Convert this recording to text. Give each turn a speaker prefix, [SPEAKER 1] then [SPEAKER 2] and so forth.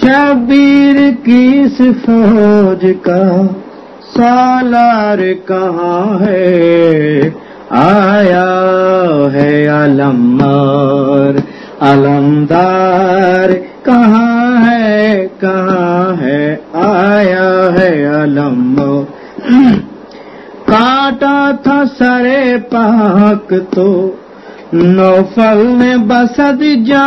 [SPEAKER 1] شبیر اس فوج کا سالار کہاں ہے؟ آیا ہے علمار علمدار کہاں ہے؟ کہاں ہے؟ آیا ہے علم کاٹا تھا سرے پاک تو نوفل نے بسد جا